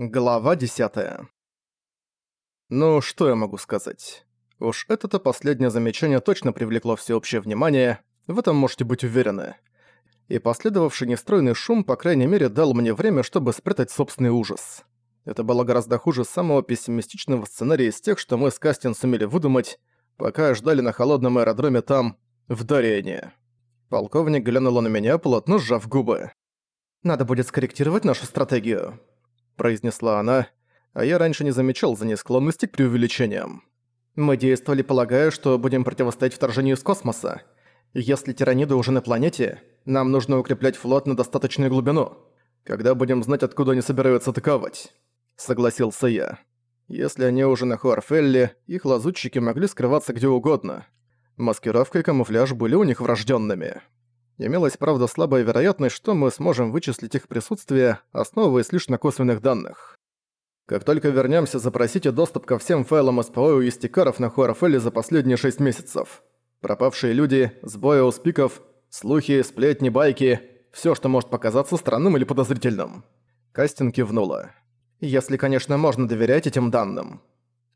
Глава 10. Ну, что я могу сказать? Уж это-то последнее замечание точно привлекло всеобщее внимание, в этом можете быть уверены. И последовавший нестройный шум, по крайней мере, дал мне время, чтобы спрятать собственный ужас. Это было гораздо хуже самого пессимистичного сценария из тех, что мы с Кастин сумели выдумать, пока ждали на холодном аэродроме там, в Дариене. Полковник глянула на меня, плотно сжав губы. «Надо будет скорректировать нашу стратегию», произнесла она, а я раньше не замечал за ней склонности к преувеличениям. Мы действовали, полагая, что будем противостоять вторжению из космоса. Если тираниды уже на планете, нам нужно укреплять флот на достаточную глубину. Когда будем знать, откуда они собираются атаковать, согласился я. Если они уже на Хуарфелле, их лазутчики могли скрываться где угодно. Маскировка и камуфляж были у них врожденными. Имелась, правда, слабая вероятность, что мы сможем вычислить их присутствие, основываясь лишь на косвенных данных. Как только вернемся, запросите доступ ко всем файлам СПО и стикаров на Хуарафеле за последние 6 месяцев. Пропавшие люди, сбои у спиков, слухи, сплетни, байки – все, что может показаться странным или подозрительным. Кастин кивнула. «Если, конечно, можно доверять этим данным».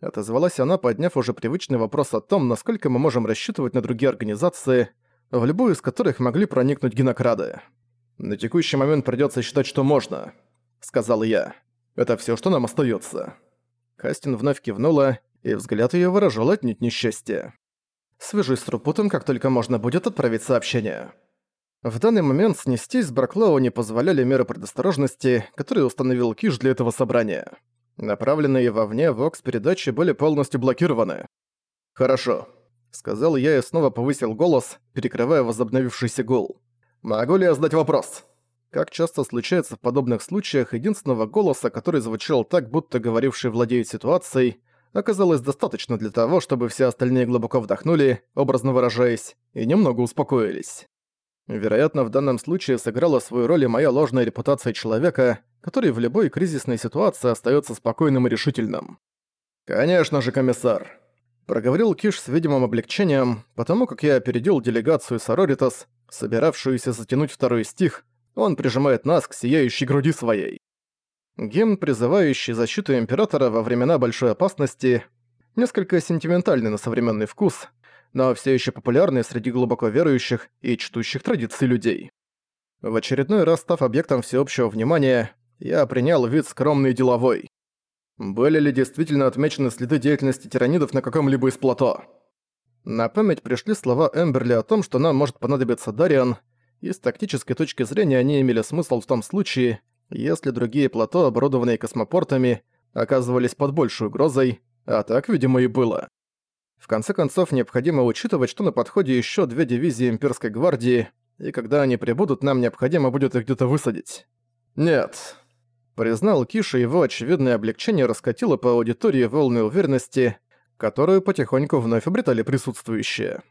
Отозвалась она, подняв уже привычный вопрос о том, насколько мы можем рассчитывать на другие организации – в любую из которых могли проникнуть генокрады. «На текущий момент придётся считать, что можно», — сказал я. «Это всё, что нам остаётся». Кастин вновь кивнула, и взгляд её выражал отнюдь несчастье. «Свяжусь с Рупутом, как только можно будет отправить сообщение». В данный момент снестись с Браклоу не позволяли меры предосторожности, которые установил Киш для этого собрания. Направленные вовне вокс-передачи были полностью блокированы. «Хорошо», Сказал я и снова повысил голос, перекрывая возобновившийся гул. «Могу ли я задать вопрос?» Как часто случается в подобных случаях, единственного голоса, который звучал так, будто говоривший владеет ситуацией, оказалось достаточно для того, чтобы все остальные глубоко вдохнули, образно выражаясь, и немного успокоились. Вероятно, в данном случае сыграла свою роль и моя ложная репутация человека, который в любой кризисной ситуации остается спокойным и решительным. «Конечно же, комиссар», Проговорил Киш с видимым облегчением, потому как я опередил делегацию Сороритас, собиравшуюся затянуть второй стих, он прижимает нас к сияющей груди своей. Гимн, призывающий защиту Императора во времена большой опасности, несколько сентиментальный на современный вкус, но все еще популярный среди глубоко верующих и чтущих традиций людей. В очередной раз став объектом всеобщего внимания, я принял вид скромный и деловой. Были ли действительно отмечены следы деятельности тиранидов на каком-либо из плато? На память пришли слова Эмберли о том, что нам может понадобиться Дариан, и с тактической точки зрения они имели смысл в том случае, если другие плато, оборудованные космопортами, оказывались под большей угрозой, а так, видимо, и было. В конце концов, необходимо учитывать, что на подходе еще две дивизии Имперской гвардии, и когда они прибудут, нам необходимо будет их где-то высадить. Нет, Признал Киша, его очевидное облегчение раскатило по аудитории волны уверенности, которую потихоньку вновь обретали присутствующие.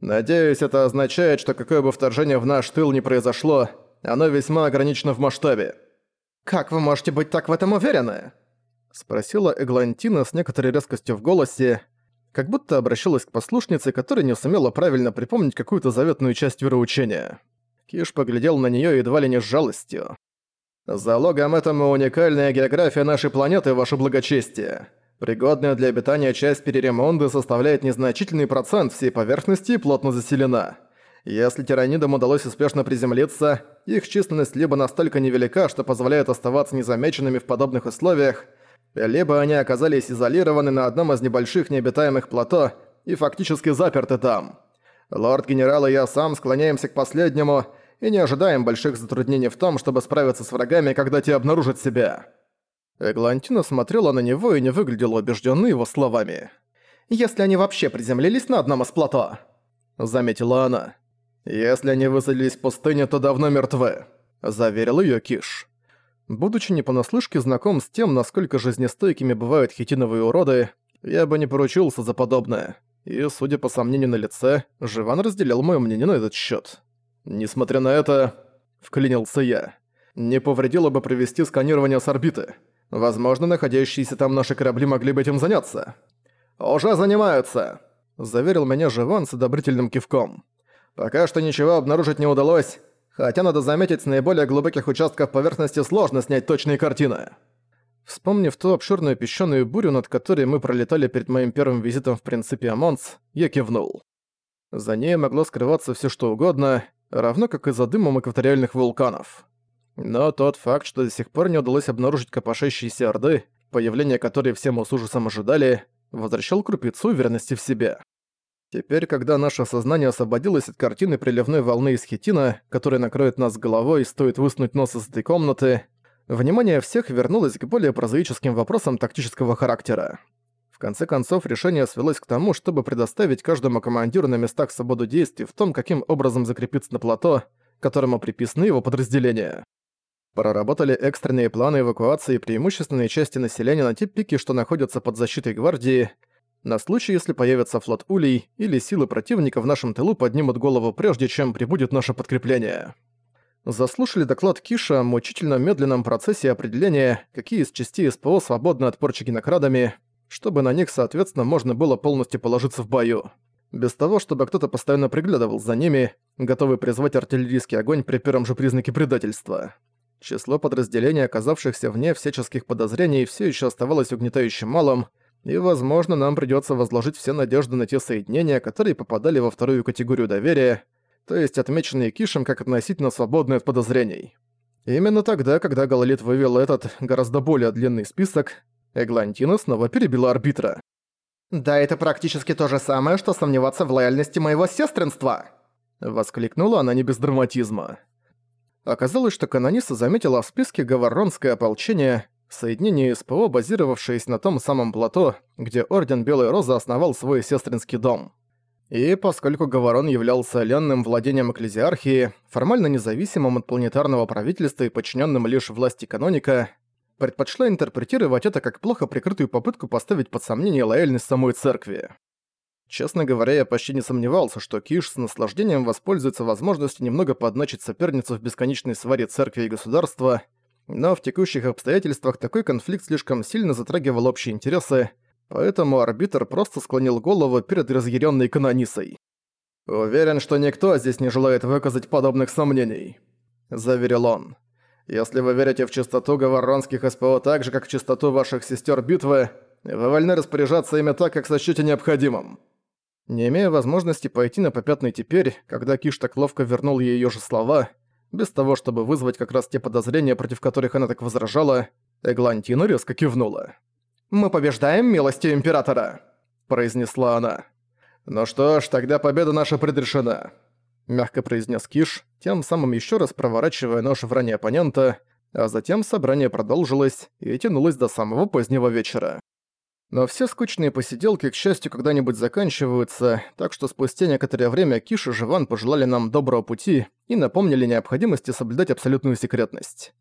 «Надеюсь, это означает, что какое бы вторжение в наш тыл не произошло, оно весьма ограничено в масштабе». «Как вы можете быть так в этом уверены?» Спросила Эглантина с некоторой резкостью в голосе, как будто обращалась к послушнице, которая не сумела правильно припомнить какую-то заветную часть вероучения. Киш поглядел на неё едва ли не с жалостью. Залогом этому уникальная география нашей планеты, ваше благочестие. Пригодная для обитания часть Переремонды составляет незначительный процент всей поверхности и плотно заселена. Если тиранидам удалось успешно приземлиться, их численность либо настолько невелика, что позволяет оставаться незамеченными в подобных условиях, либо они оказались изолированы на одном из небольших необитаемых плато и фактически заперты там. Лорд-генерал и я сам склоняемся к последнему – и не ожидаем больших затруднений в том, чтобы справиться с врагами, когда те обнаружат себя». Эглантина смотрела на него и не выглядела убежденной его словами. «Если они вообще приземлились на одном из плато», — заметила она. «Если они высадились в пустыне, то давно мертвы», — заверил ее Киш. Будучи не понаслышке знаком с тем, насколько жизнестойкими бывают хитиновые уроды, я бы не поручился за подобное. И, судя по сомнению на лице, Живан разделял моё мнение на этот счёт. Несмотря на это, вклинился я, не повредило бы провести сканирование с орбиты. Возможно, находящиеся там наши корабли могли бы этим заняться. «Уже занимаются!» – заверил меня Живан с одобрительным кивком. «Пока что ничего обнаружить не удалось, хотя, надо заметить, с наиболее глубоких участков поверхности сложно снять точные картины». Вспомнив ту обширную песчаную бурю, над которой мы пролетали перед моим первым визитом в принципе Амонс, я кивнул. За ней могло скрываться все что угодно, равно как и за дымом экваториальных вулканов. Но тот факт, что до сих пор не удалось обнаружить копошащиеся орды, появление которой все мы с ужасом ожидали, возвращал крупицу уверенности в себе. Теперь, когда наше сознание освободилось от картины приливной волны из хитина, которая накроет нас головой, стоит высунуть нос из этой комнаты, внимание всех вернулось к более прозаическим вопросам тактического характера. Конце концов, решение свелось к тому, чтобы предоставить каждому командиру на местах свободу действий в том, каким образом закрепиться на плато, которому приписаны его подразделения. Проработали экстренные планы эвакуации преимущественной части населения на те пики, что находятся под защитой гвардии, на случай, если появится флот улей или силы противника в нашем тылу поднимут голову прежде, чем прибудет наше подкрепление. Заслушали доклад Киша о мучительно медленном процессе определения, какие из частей СПО свободны от порчи генокрадами, чтобы на них, соответственно, можно было полностью положиться в бою. Без того, чтобы кто-то постоянно приглядывал за ними, готовый призвать артиллерийский огонь при первом же признаке предательства. Число подразделений, оказавшихся вне всяческих подозрений, все еще оставалось угнетающим малым, и, возможно, нам придётся возложить все надежды на те соединения, которые попадали во вторую категорию доверия, то есть отмеченные Кишем как относительно свободные от подозрений. Именно тогда, когда Галалит вывел этот, гораздо более длинный список, Эглантина снова перебила арбитра. «Да это практически то же самое, что сомневаться в лояльности моего сестринства!» Воскликнула она не без драматизма. Оказалось, что канониса заметила в списке говорронское ополчение, соединение СПО, базировавшееся на том самом плато, где Орден Белой Розы основал свой сестринский дом. И поскольку Говорон являлся ленным владением экклезиархии, формально независимым от планетарного правительства и подчиненным лишь власти каноника, предпочла интерпретировать это как плохо прикрытую попытку поставить под сомнение лояльность самой церкви. Честно говоря, я почти не сомневался, что Киш с наслаждением воспользуется возможностью немного подначить соперницу в бесконечной сваре церкви и государства – но в текущих обстоятельствах такой конфликт слишком сильно затрагивал общие интересы, поэтому арбитр просто склонил голову перед разъяренной канонисой. «Уверен, что никто здесь не желает выказать подобных сомнений», — заверил он. «Если вы верите в чистоту говоронских СПО так же, как в чистоту ваших сестер битвы, вы вольны распоряжаться ими так, как сочтете необходимым». Не имея возможности пойти на попятный теперь, когда Киш так ловко вернул ей её же слова, без того, чтобы вызвать как раз те подозрения, против которых она так возражала, Эглантина резко кивнула. «Мы побеждаем милостью Императора», — произнесла она. «Ну что ж, тогда победа наша предрешена», — мягко произнес Киш, тем самым еще раз проворачивая нож в ране оппонента, а затем собрание продолжилось и тянулось до самого позднего вечера. Но все скучные посиделки, к счастью, когда-нибудь заканчиваются, так что спустя некоторое время Киш и Живан пожелали нам доброго пути и напомнили необходимости соблюдать абсолютную секретность.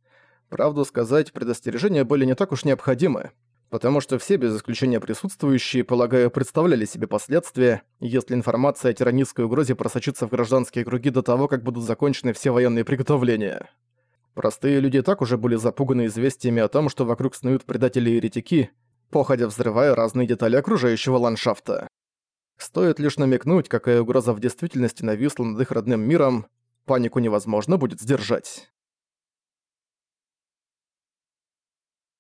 Правду сказать, предостережения были не так уж необходимы, потому что все, без исключения присутствующие, полагаю, представляли себе последствия, если информация о тиранистской угрозе просочится в гражданские круги до того, как будут закончены все военные приготовления. Простые люди так уже были запуганы известиями о том, что вокруг снуют предатели и еретики, походя взрывая разные детали окружающего ландшафта. Стоит лишь намекнуть, какая угроза в действительности нависла над их родным миром, панику невозможно будет сдержать.